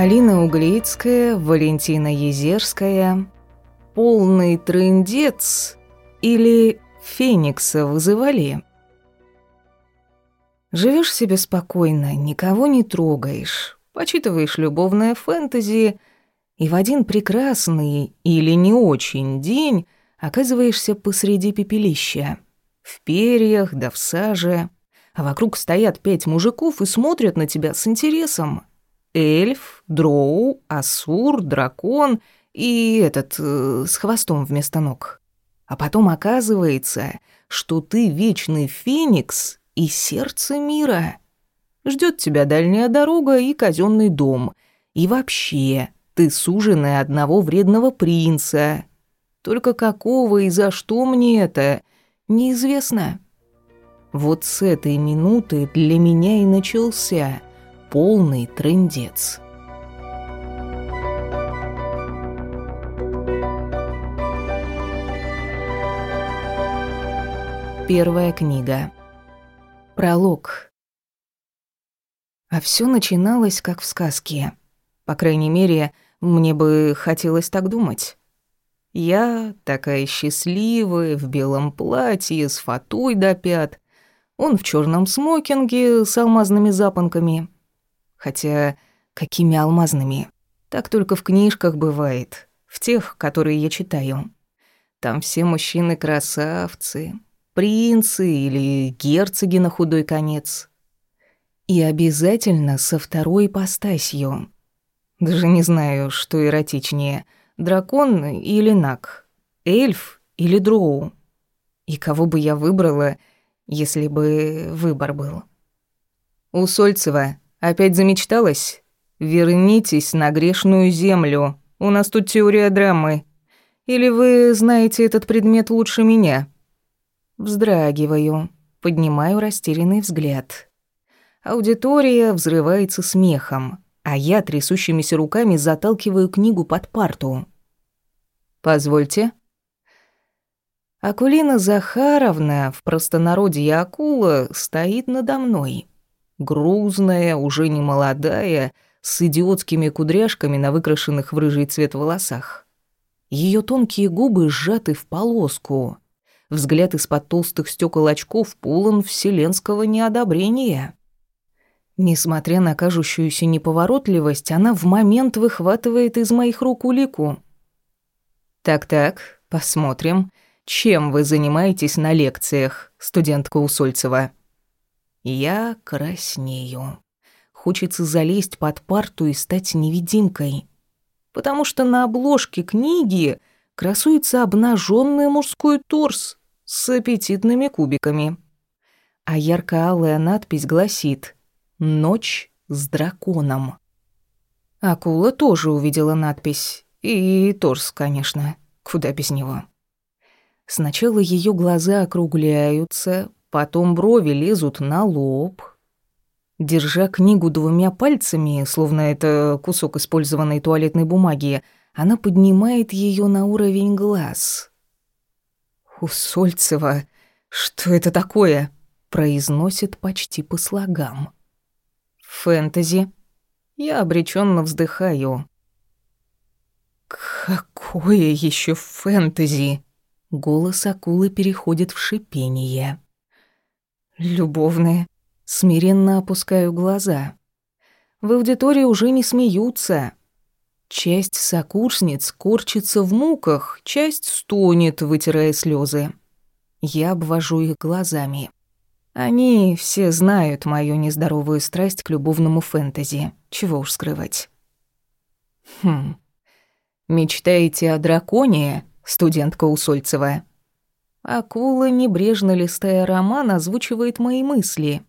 Алина Углицкая, Валентина Езерская. Полный трындец или Феникса вызывали? Живешь себе спокойно, никого не трогаешь, почитываешь любовное фэнтези, и в один прекрасный или не очень день оказываешься посреди пепелища. В перьях да в саже. А вокруг стоят пять мужиков и смотрят на тебя с интересом. Эльф, дроу, асур, дракон и этот э, с хвостом вместо ног. А потом оказывается, что ты вечный феникс и сердце мира. Ждет тебя дальняя дорога и казенный дом. И вообще, ты суженая одного вредного принца. Только какого и за что мне это, неизвестно. Вот с этой минуты для меня и начался полный трындец. Первая книга. Пролог. А все начиналось как в сказке. По крайней мере, мне бы хотелось так думать. Я такая счастливая, в белом платье, с фатой до пят. Он в черном смокинге с алмазными запонками. Хотя, какими алмазными? Так только в книжках бывает. В тех, которые я читаю. Там все мужчины красавцы, принцы или герцоги на худой конец. И обязательно со второй ипостасью. Даже не знаю, что эротичнее, дракон или наг, эльф или дроу. И кого бы я выбрала, если бы выбор был. У Сольцева Опять замечталась? Вернитесь на грешную землю. У нас тут теория драмы. Или вы знаете этот предмет лучше меня? Вздрагиваю, поднимаю растерянный взгляд. Аудитория взрывается смехом, а я трясущимися руками заталкиваю книгу под парту. Позвольте. Акулина Захаровна, в простонародье акула, стоит надо мной грузная, уже не молодая, с идиотскими кудряшками на выкрашенных в рыжий цвет волосах. Ее тонкие губы сжаты в полоску. Взгляд из-под толстых стекол очков полон вселенского неодобрения. Несмотря на кажущуюся неповоротливость, она в момент выхватывает из моих рук улику. «Так-так, посмотрим, чем вы занимаетесь на лекциях, студентка Усольцева?» Я краснею. Хочется залезть под парту и стать невидимкой. Потому что на обложке книги красуется обнаженный мужской торс с аппетитными кубиками. А ярко-алая надпись гласит «Ночь с драконом». Акула тоже увидела надпись. И торс, конечно. Куда без него. Сначала ее глаза округляются, Потом брови лезут на лоб. Держа книгу двумя пальцами, словно это кусок использованной туалетной бумаги, она поднимает ее на уровень глаз. «Усольцева, что это такое?» произносит почти по слогам. «Фэнтези». Я обреченно вздыхаю. «Какое еще фэнтези?» Голос акулы переходит в шипение. Любовные. Смиренно опускаю глаза. В аудитории уже не смеются. Часть сокурсниц корчится в муках, часть стонет, вытирая слезы. Я обвожу их глазами. Они все знают мою нездоровую страсть к любовному фэнтези. Чего уж скрывать. Хм. Мечтаете о драконе, студентка Усольцева? Акула, небрежно листая роман, озвучивает мои мысли.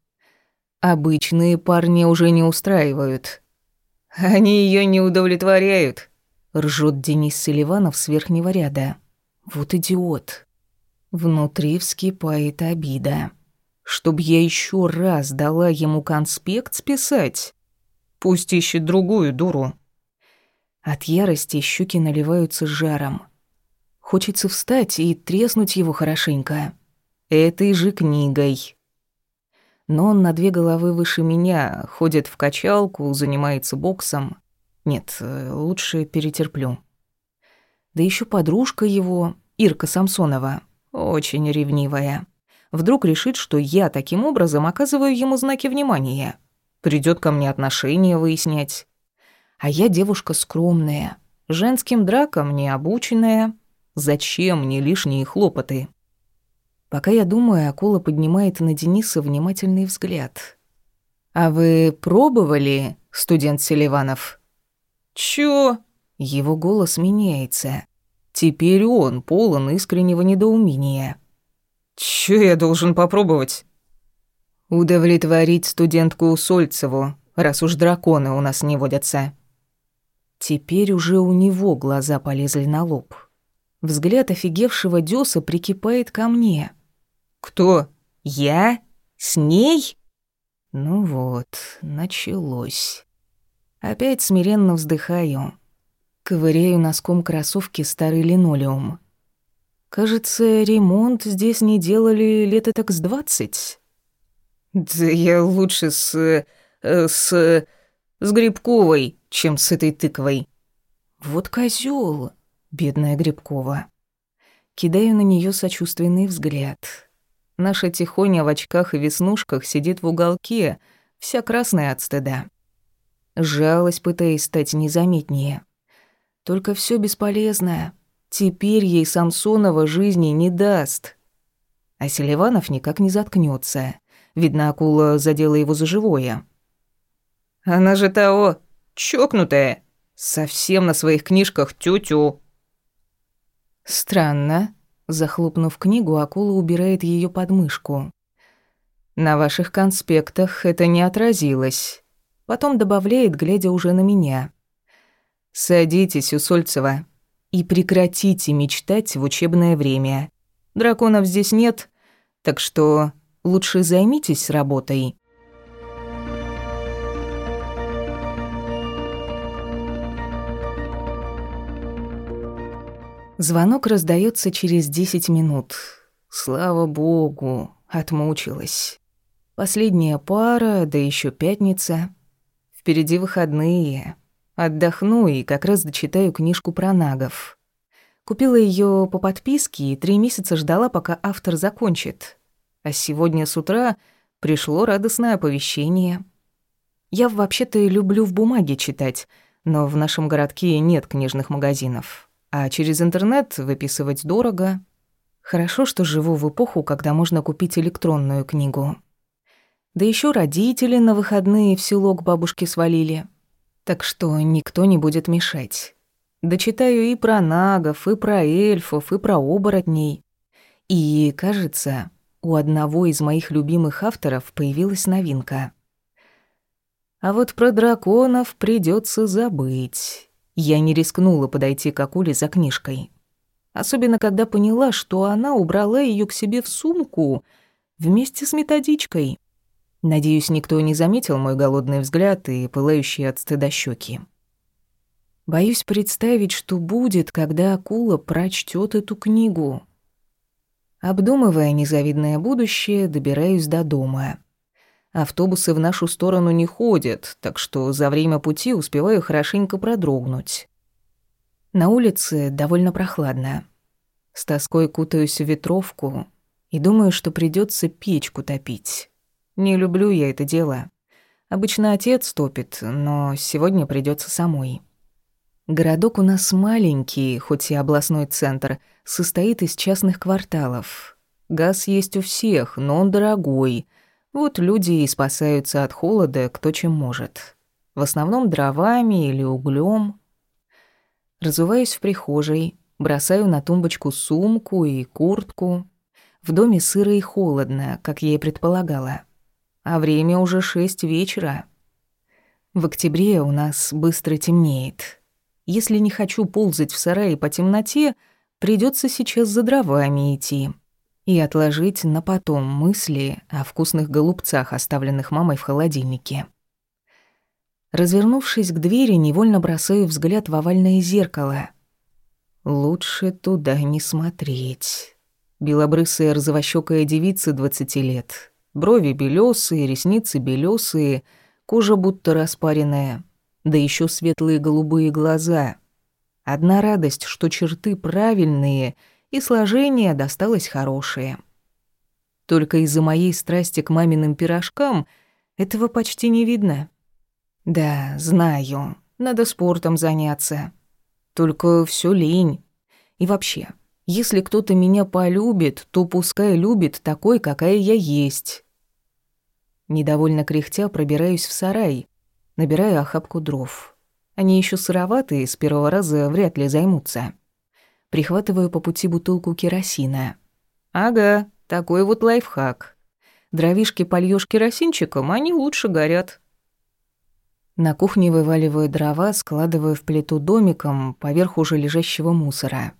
Обычные парни уже не устраивают. Они ее не удовлетворяют, ржет Денис Селиванов с верхнего ряда. Вот идиот. Внутри вскипает обида. Чтоб я еще раз дала ему конспект списать. Пусть ищет другую дуру. От ярости щеки наливаются жаром. Хочется встать и треснуть его хорошенько. Этой же книгой. Но он на две головы выше меня, ходит в качалку, занимается боксом. Нет, э, лучше перетерплю. Да еще подружка его, Ирка Самсонова, очень ревнивая. Вдруг решит, что я таким образом оказываю ему знаки внимания. Придет ко мне отношения выяснять. А я девушка скромная, женским дракам не обученная. Зачем мне лишние хлопоты? Пока я думаю, акула поднимает на Дениса внимательный взгляд. «А вы пробовали, студент Селиванов?» «Чё?» Его голос меняется. Теперь он полон искреннего недоумения. «Чё я должен попробовать?» «Удовлетворить студентку Сольцеву, раз уж драконы у нас не водятся». Теперь уже у него глаза полезли на лоб. Взгляд офигевшего Дёса прикипает ко мне. «Кто? Я? С ней?» Ну вот, началось. Опять смиренно вздыхаю. Ковыряю носком кроссовки старый линолеум. Кажется, ремонт здесь не делали лет так с двадцать. Да я лучше с... Э, с... с Грибковой чем с этой тыквой. Вот козёл, бедная Грибкова. Кидаю на неё сочувственный взгляд. Наша тихоня в очках и веснушках сидит в уголке, вся красная от стыда. Жалость, пытаясь стать незаметнее. Только всё бесполезно. Теперь ей Самсонова жизни не даст. А Селиванов никак не заткнётся. Видно, акула задела его за живое. «Она же того, Чокнутая. Совсем на своих книжках тю-тю. Странно. Захлопнув книгу, акула убирает ее под мышку. На ваших конспектах это не отразилось. Потом добавляет, глядя уже на меня. Садитесь, Усольцева, и прекратите мечтать в учебное время. Драконов здесь нет, так что лучше займитесь работой. Звонок раздается через десять минут. Слава богу, отмучилась. Последняя пара, да еще пятница. Впереди выходные. Отдохну и как раз дочитаю книжку про нагов. Купила ее по подписке и три месяца ждала, пока автор закончит. А сегодня с утра пришло радостное оповещение. Я вообще-то люблю в бумаге читать, но в нашем городке нет книжных магазинов. А через интернет выписывать дорого. Хорошо, что живу в эпоху, когда можно купить электронную книгу. Да еще родители на выходные в село к бабушке свалили. Так что никто не будет мешать. Дочитаю и про нагов, и про эльфов, и про оборотней. И, кажется, у одного из моих любимых авторов появилась новинка. А вот про драконов придется забыть. Я не рискнула подойти к Акуле за книжкой. Особенно, когда поняла, что она убрала ее к себе в сумку вместе с методичкой. Надеюсь, никто не заметил мой голодный взгляд и пылающие от стыда щеки. Боюсь представить, что будет, когда акула прочтет эту книгу. Обдумывая незавидное будущее, добираюсь до дома. Автобусы в нашу сторону не ходят, так что за время пути успеваю хорошенько продрогнуть. На улице довольно прохладно. С тоской кутаюсь в ветровку и думаю, что придется печку топить. Не люблю я это дело. Обычно отец топит, но сегодня придется самой. Городок у нас маленький, хоть и областной центр, состоит из частных кварталов. Газ есть у всех, но он дорогой — вот люди и спасаются от холода кто чем может. В основном дровами или углем. Разуваюсь в прихожей, бросаю на тумбочку сумку и куртку. В доме сыро и холодно, как я и предполагала. А время уже шесть вечера. В октябре у нас быстро темнеет. Если не хочу ползать в сарае по темноте, придется сейчас за дровами идти и отложить на потом мысли о вкусных голубцах, оставленных мамой в холодильнике. Развернувшись к двери, невольно бросаю взгляд в овальное зеркало. Лучше туда не смотреть. Белобрысая розовощёкая девица двадцати лет. Брови белёсые, ресницы белёсые, кожа будто распаренная. да еще светлые голубые глаза. Одна радость, что черты правильные и сложение досталось хорошее. Только из-за моей страсти к маминым пирожкам этого почти не видно. Да, знаю, надо спортом заняться. Только все лень. И вообще, если кто-то меня полюбит, то пускай любит такой, какая я есть. Недовольно кряхтя пробираюсь в сарай, набираю охапку дров. Они еще сыроватые, с первого раза вряд ли займутся. Прихватываю по пути бутылку керосина. Ага, такой вот лайфхак. Дровишки польёшь керосинчиком, они лучше горят. На кухне вываливаю дрова, складываю в плиту домиком поверх уже лежащего мусора.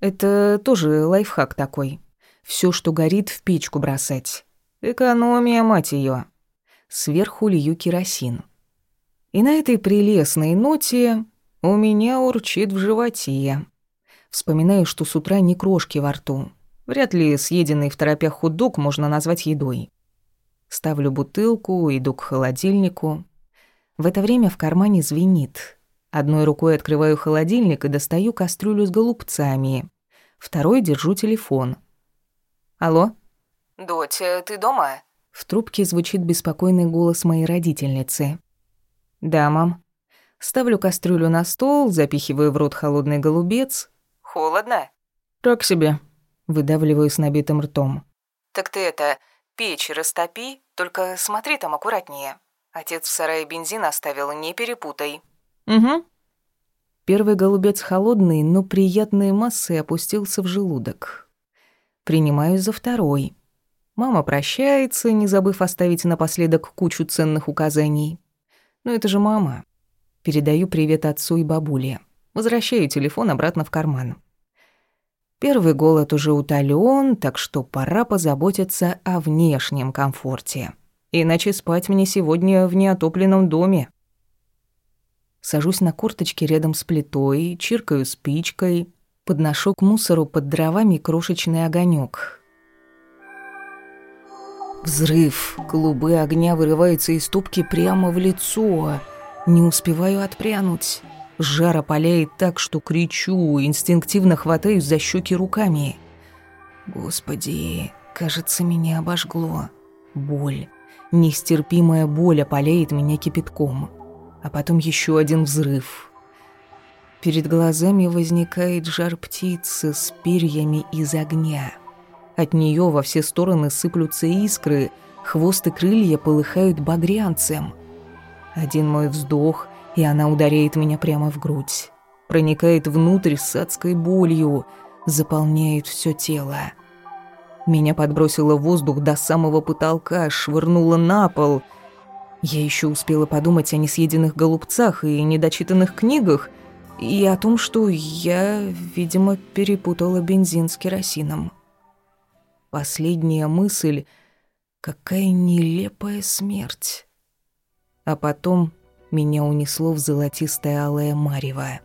Это тоже лайфхак такой. Все, что горит, в печку бросать. Экономия, мать ее. Сверху лью керосин. И на этой прелестной ноте у меня урчит в животе. Вспоминаю, что с утра не крошки во рту. Вряд ли съеденный в торопях худок можно назвать едой. Ставлю бутылку, иду к холодильнику. В это время в кармане звенит. Одной рукой открываю холодильник и достаю кастрюлю с голубцами. Второй держу телефон. «Алло?» «Дотя, ты дома?» В трубке звучит беспокойный голос моей родительницы. «Да, мам». Ставлю кастрюлю на стол, запихиваю в рот холодный голубец. «Холодно?» «Так себе», — выдавливаю с набитым ртом. «Так ты это, печь растопи, только смотри там аккуратнее. Отец в сарае бензин оставил, не перепутай». «Угу». Первый голубец холодный, но приятной массой опустился в желудок. Принимаю за второй. Мама прощается, не забыв оставить напоследок кучу ценных указаний. Но это же мама. Передаю привет отцу и бабуле. Возвращаю телефон обратно в карман. Первый голод уже утолён, так что пора позаботиться о внешнем комфорте. Иначе спать мне сегодня в неотопленном доме. Сажусь на курточке рядом с плитой, чиркаю спичкой, подношу к мусору под дровами крошечный огонек. Взрыв. Клубы огня вырываются из тупки прямо в лицо. Не успеваю отпрянуть. Жар опаляет так, что кричу, инстинктивно хватаюсь за щеки руками. Господи, кажется, меня обожгло. Боль. Нестерпимая боль опаляет меня кипятком а потом еще один взрыв. Перед глазами возникает жар птицы с перьями из огня. От нее во все стороны сыплются искры, хвост и крылья полыхают багрянцем. Один мой вздох, и она ударяет меня прямо в грудь. Проникает внутрь с адской болью, заполняет все тело. Меня подбросило в воздух до самого потолка, швырнуло на пол — я еще успела подумать о несъеденных голубцах и недочитанных книгах, и о том, что я, видимо, перепутала бензин с керосином. Последняя мысль — какая нелепая смерть. А потом меня унесло в золотистое алое марево.